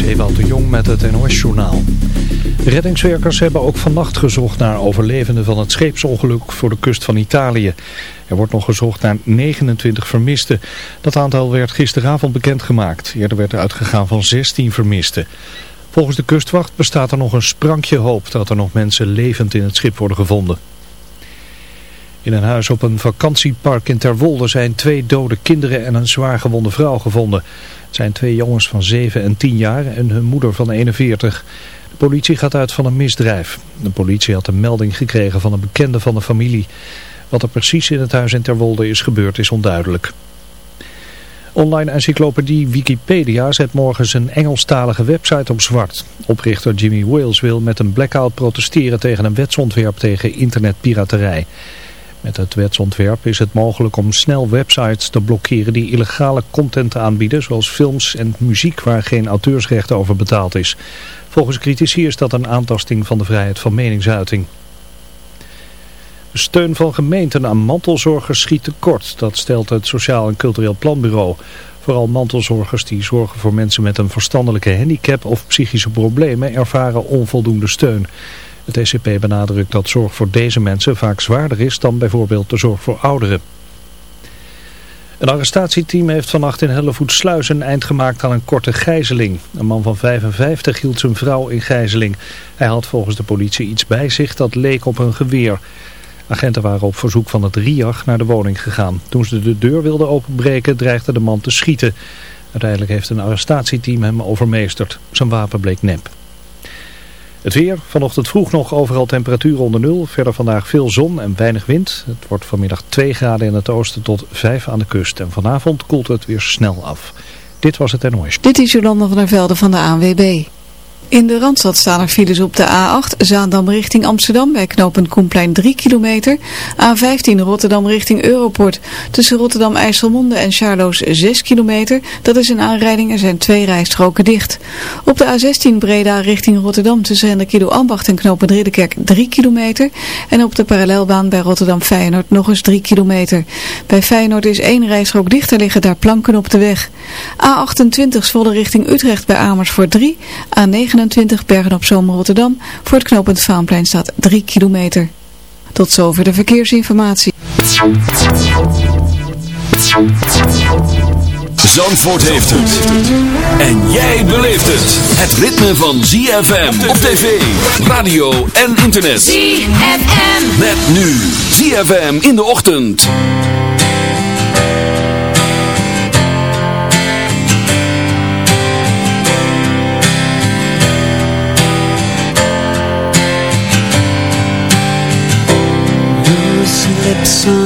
is de Jong met het NOS-journaal. Reddingswerkers hebben ook vannacht gezocht naar overlevenden van het scheepsongeluk voor de kust van Italië. Er wordt nog gezocht naar 29 vermisten. Dat aantal werd gisteravond bekendgemaakt. Eerder werd er uitgegaan van 16 vermisten. Volgens de kustwacht bestaat er nog een sprankje hoop dat er nog mensen levend in het schip worden gevonden. In een huis op een vakantiepark in Terwolde zijn twee dode kinderen en een zwaar gewonde vrouw gevonden. Het zijn twee jongens van 7 en 10 jaar en hun moeder van 41. De politie gaat uit van een misdrijf. De politie had een melding gekregen van een bekende van de familie. Wat er precies in het huis in Terwolde is gebeurd is onduidelijk. Online encyclopedie Wikipedia zet morgen zijn Engelstalige website op zwart. Oprichter Jimmy Wales wil met een blackout protesteren tegen een wetsontwerp tegen internetpiraterij. Met het wetsontwerp is het mogelijk om snel websites te blokkeren die illegale content aanbieden, zoals films en muziek waar geen auteursrecht over betaald is. Volgens critici is dat een aantasting van de vrijheid van meningsuiting. Steun van gemeenten aan mantelzorgers schiet tekort, dat stelt het Sociaal en Cultureel Planbureau. Vooral mantelzorgers die zorgen voor mensen met een verstandelijke handicap of psychische problemen ervaren onvoldoende steun. Het ECP benadrukt dat zorg voor deze mensen vaak zwaarder is dan bijvoorbeeld de zorg voor ouderen. Een arrestatieteam heeft vannacht in Hellevoetsluis een eind gemaakt aan een korte gijzeling. Een man van 55 hield zijn vrouw in gijzeling. Hij had volgens de politie iets bij zich dat leek op een geweer. Agenten waren op verzoek van het RIAG naar de woning gegaan. Toen ze de deur wilden openbreken dreigde de man te schieten. Uiteindelijk heeft een arrestatieteam hem overmeesterd. Zijn wapen bleek nep. Het weer, vanochtend vroeg nog overal temperatuur onder nul. Verder vandaag veel zon en weinig wind. Het wordt vanmiddag 2 graden in het oosten tot 5 aan de kust. En vanavond koelt het weer snel af. Dit was het NOS. Dit is Jolanda van der Velde van de ANWB. In de Randstad staan er files op de A8 Zaandam richting Amsterdam bij knooppunt Koenplein 3 kilometer. A15 Rotterdam richting Europort tussen Rotterdam IJsselmonde en Charloes 6 kilometer. Dat is een aanrijding, er zijn twee rijstroken dicht. Op de A16 Breda richting Rotterdam tussen Hendrikido Ambacht en knooppunt Ridderkerk 3 kilometer. En op de parallelbaan bij Rotterdam Feyenoord nog eens 3 kilometer. Bij Feyenoord is één rijstrook dichter liggen daar planken op de weg. A28 Zwolle richting Utrecht bij Amersfoort 3. A9 29 Bergen op Zomer Rotterdam. Voor het knooppunt Vaanplein staat 3 kilometer. Tot zover de verkeersinformatie. Zandvoort heeft het. En jij beleeft het. Het ritme van ZFM op tv, radio en internet. ZFM. Met nu ZFM in de ochtend. sun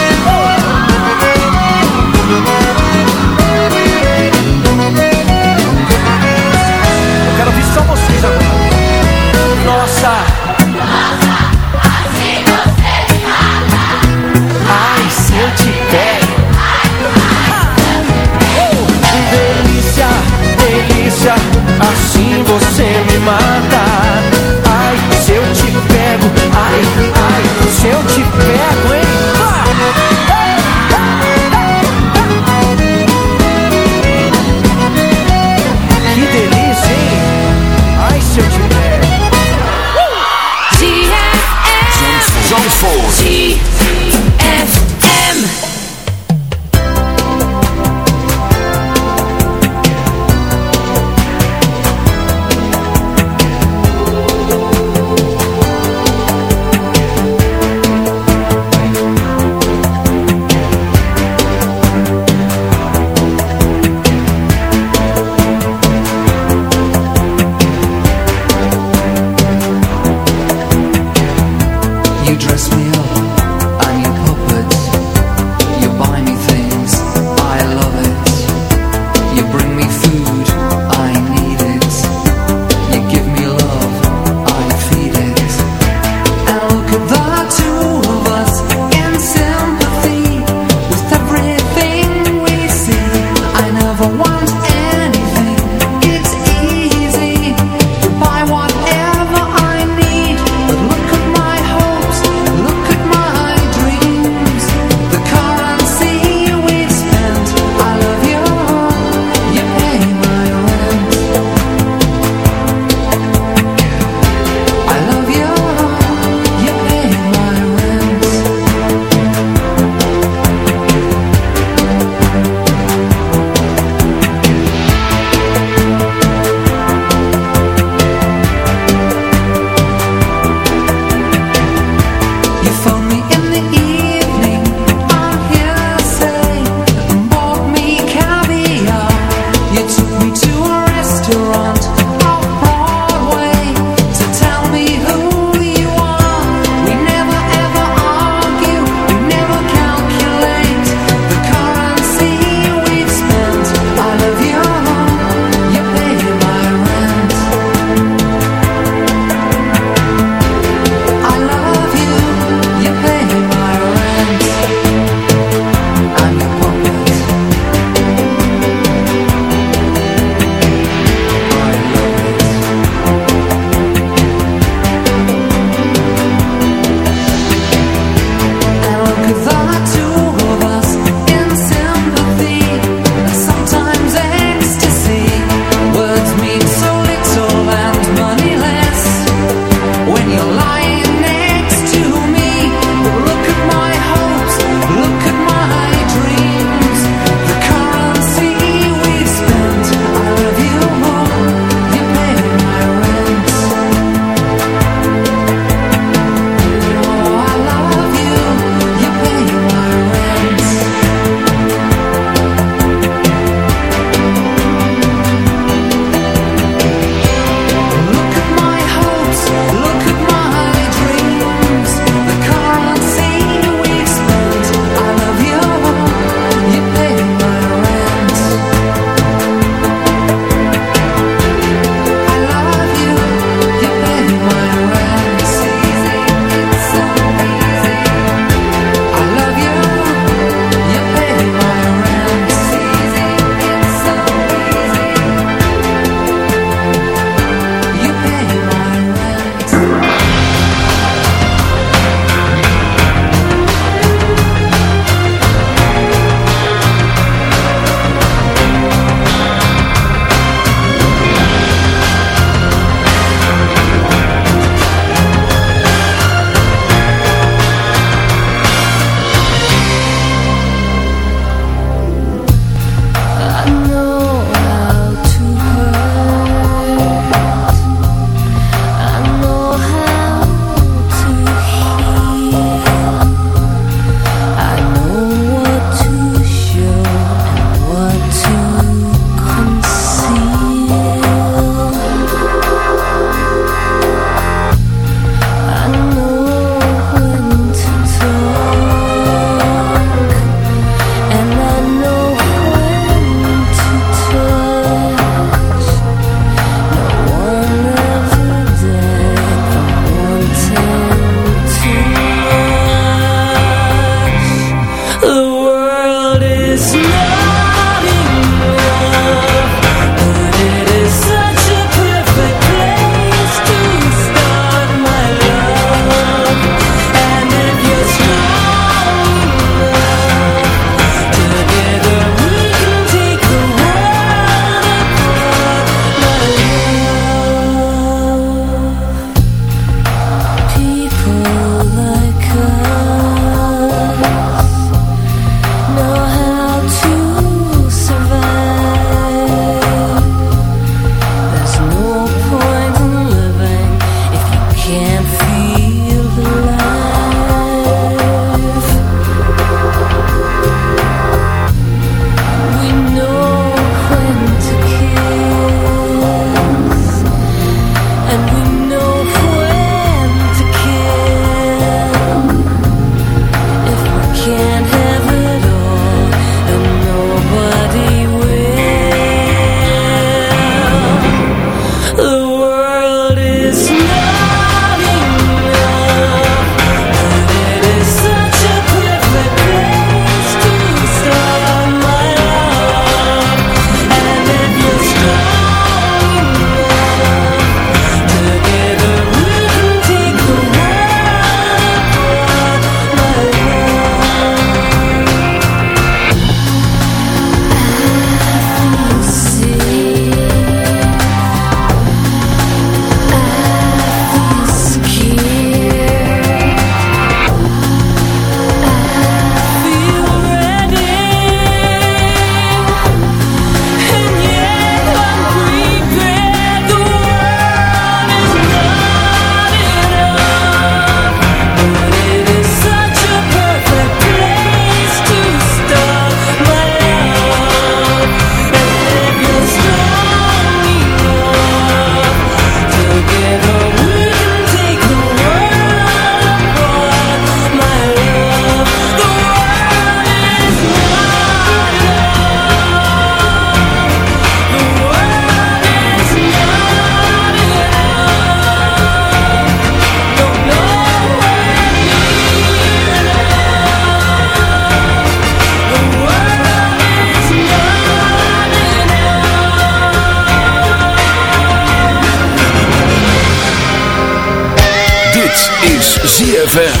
ZFM.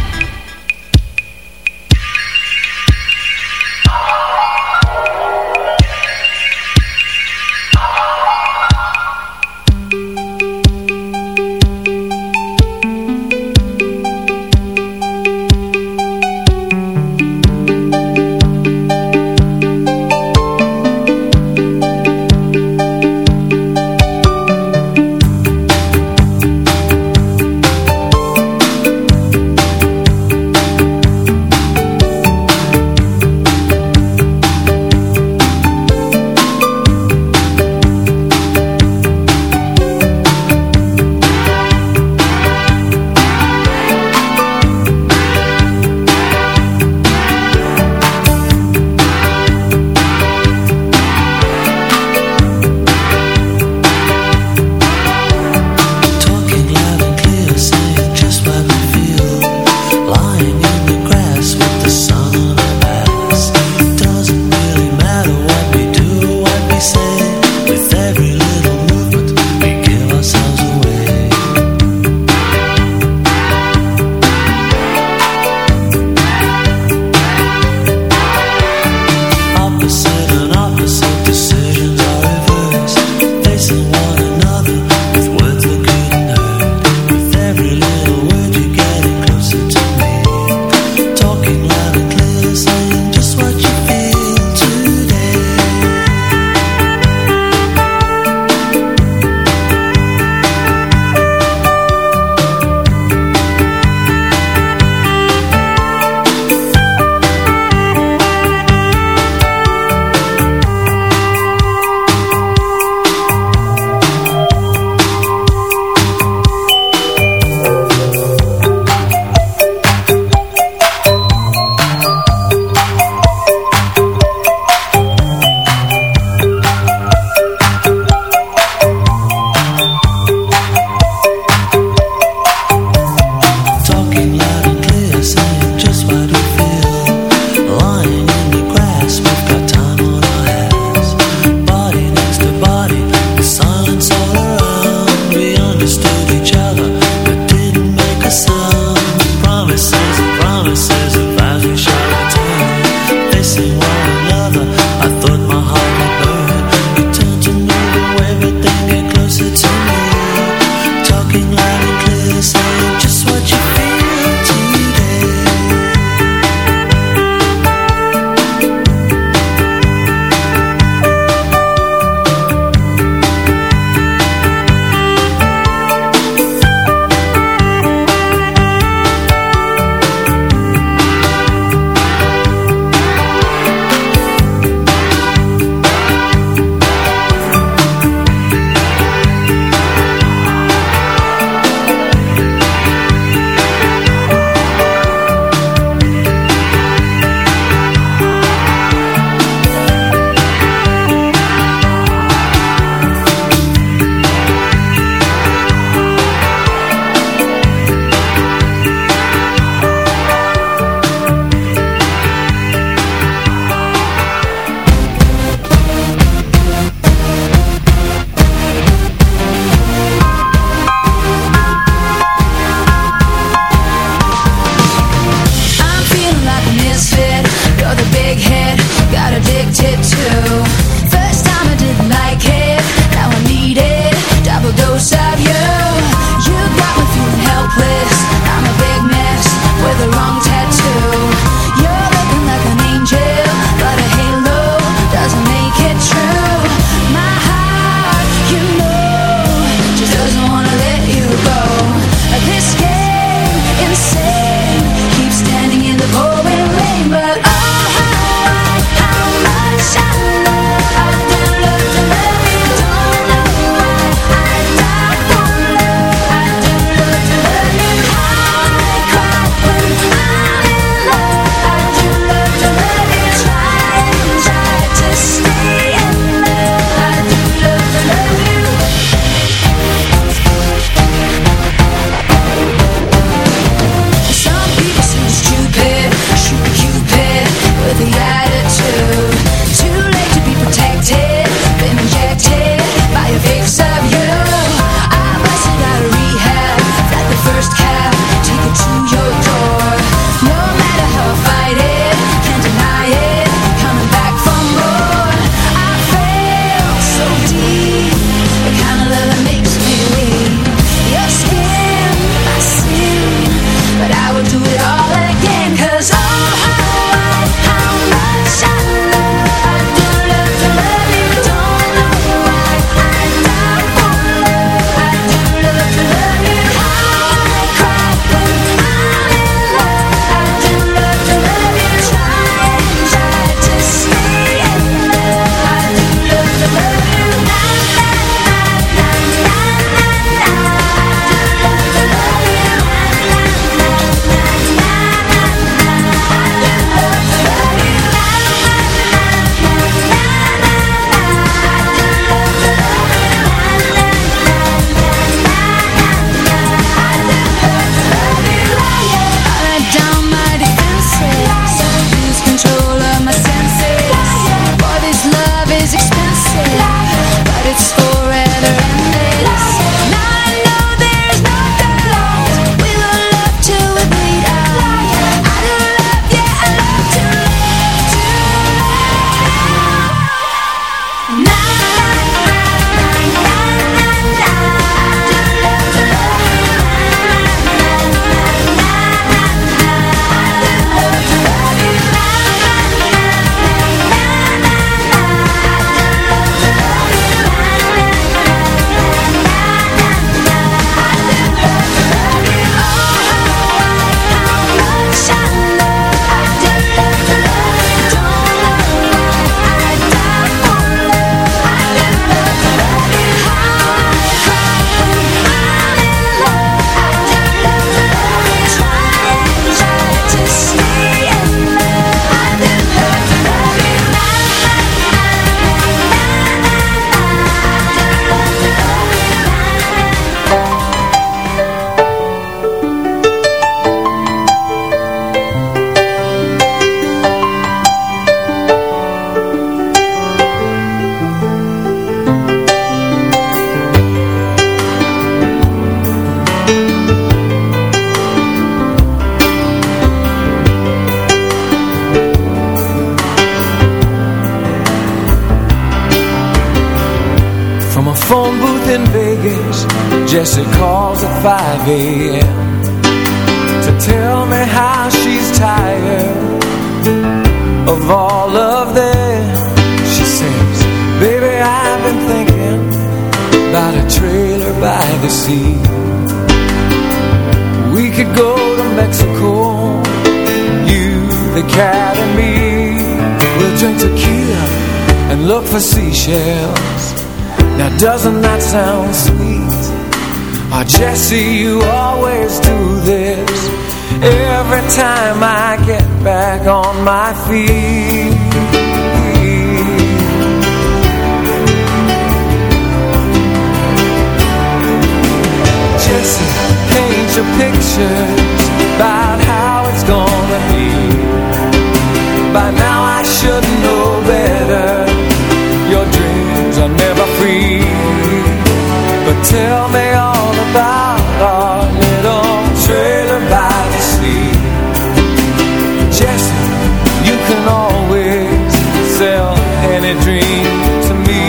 a dream to me.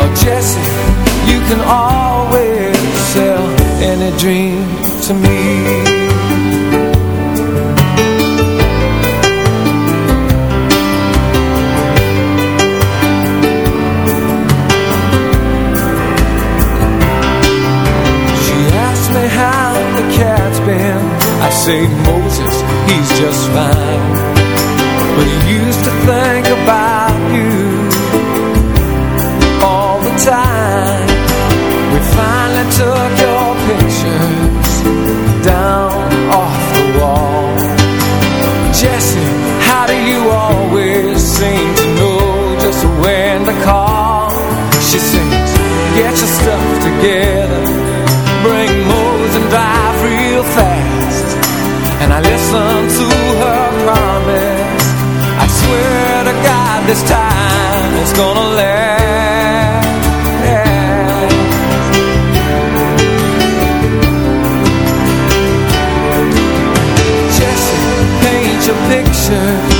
Oh Jesse, you can always sell any dream to me. I said Moses, he's just fine. But he used to think this time it's gonna last. Jesse, picture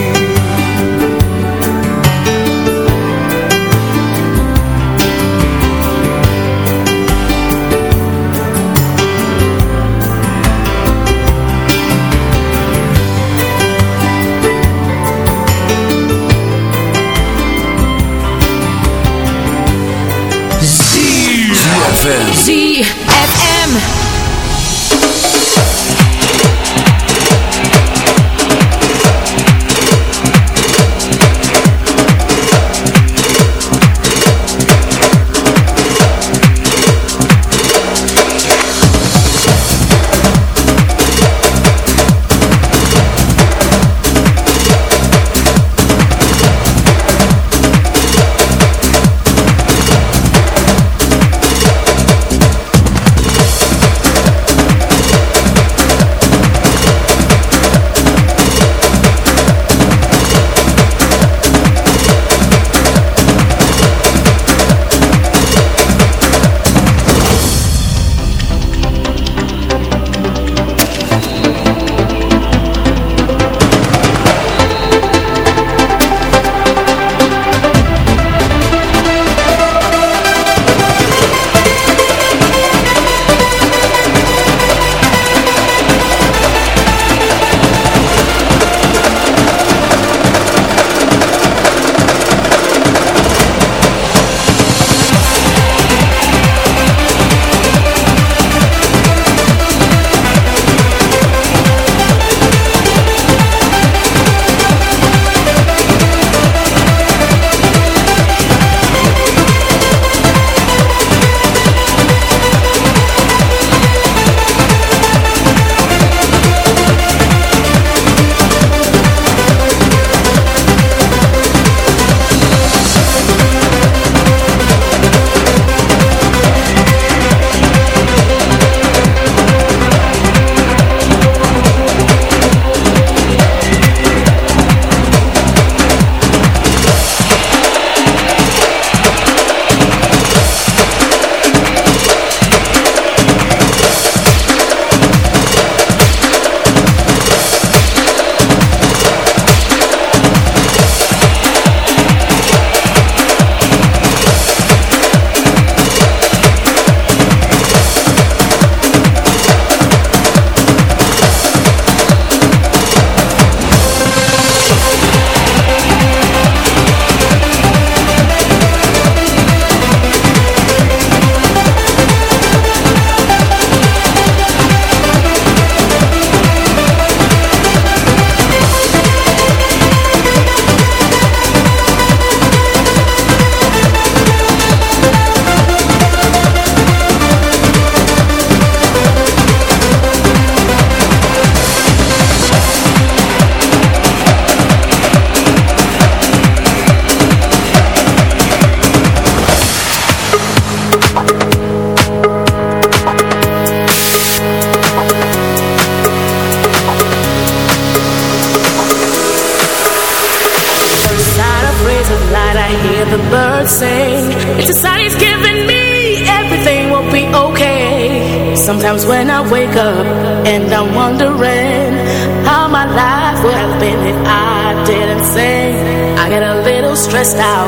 bust out.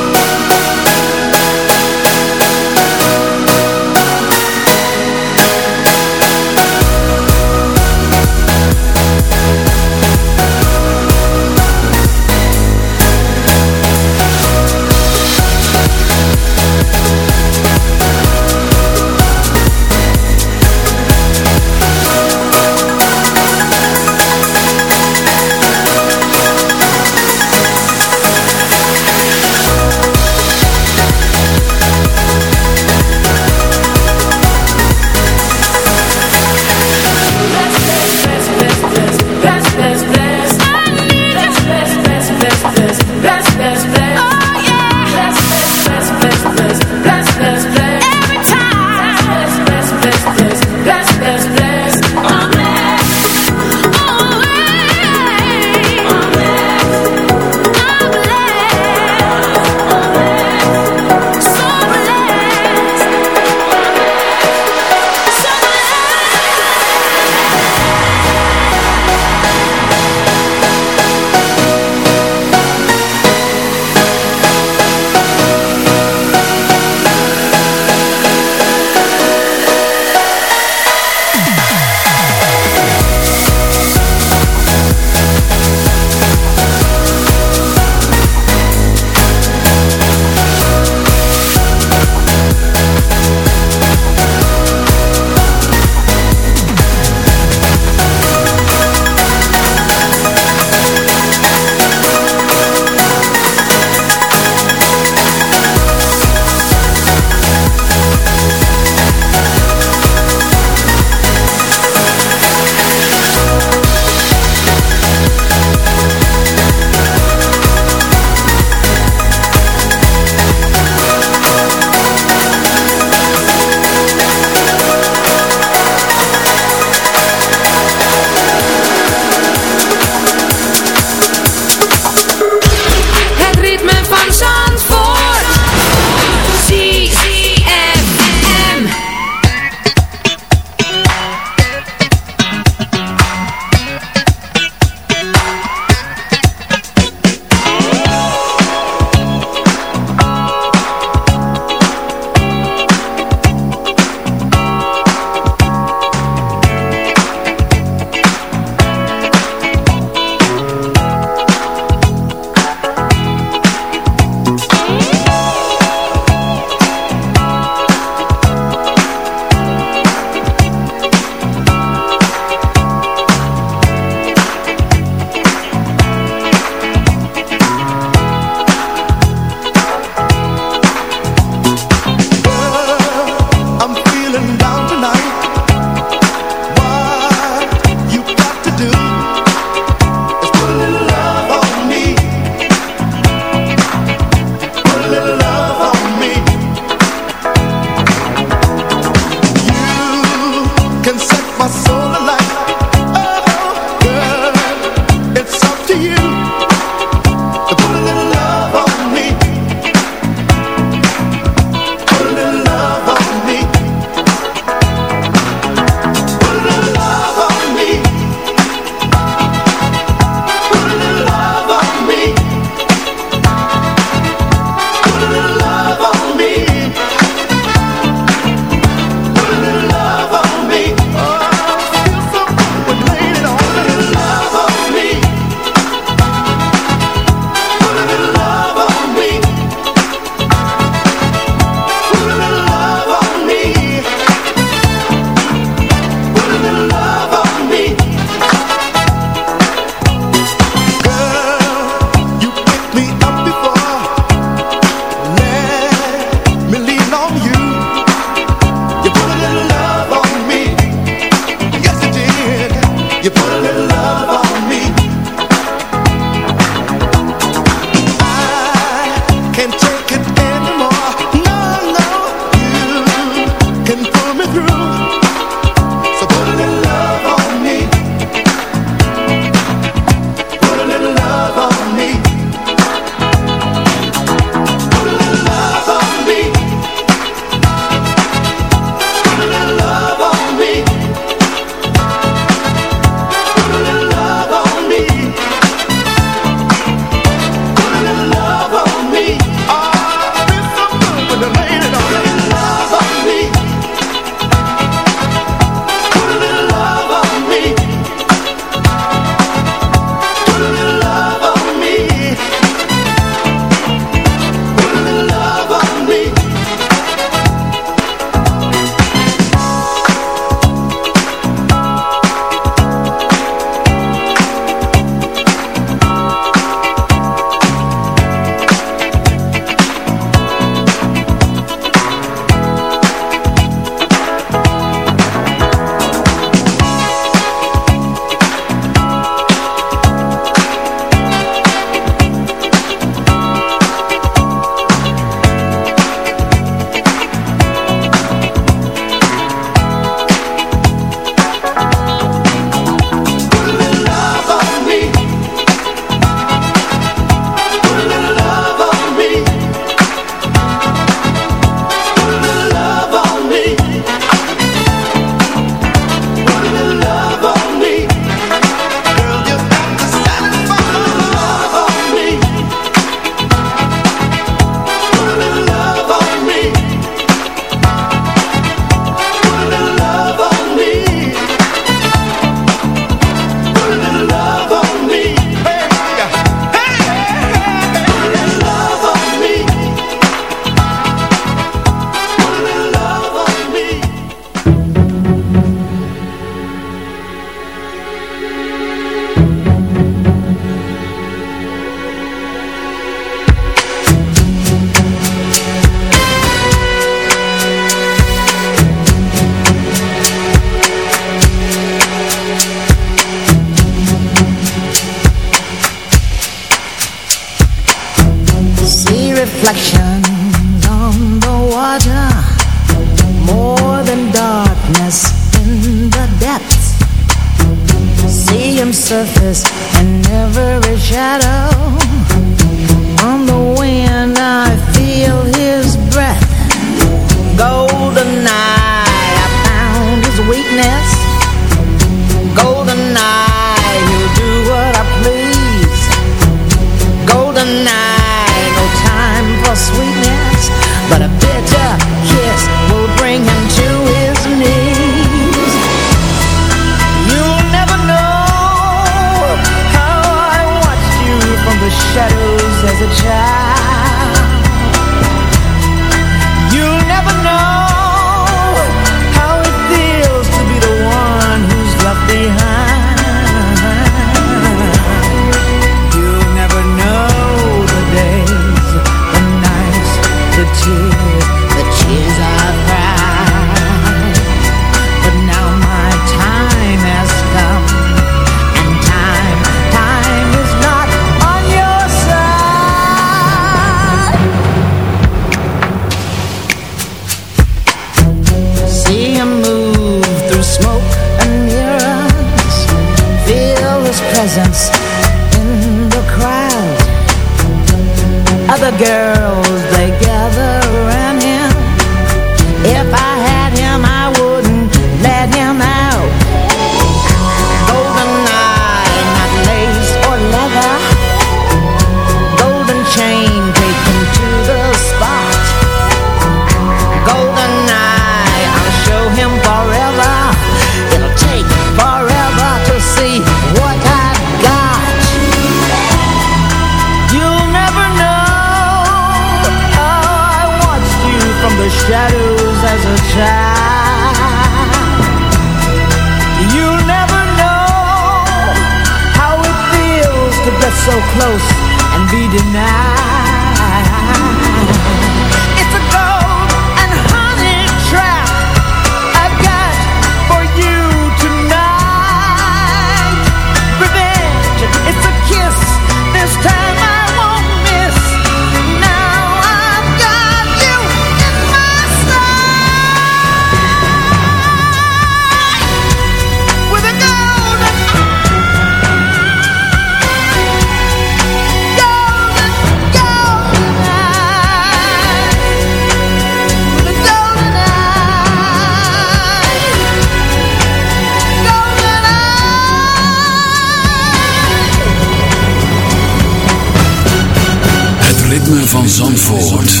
Van Zandvoort.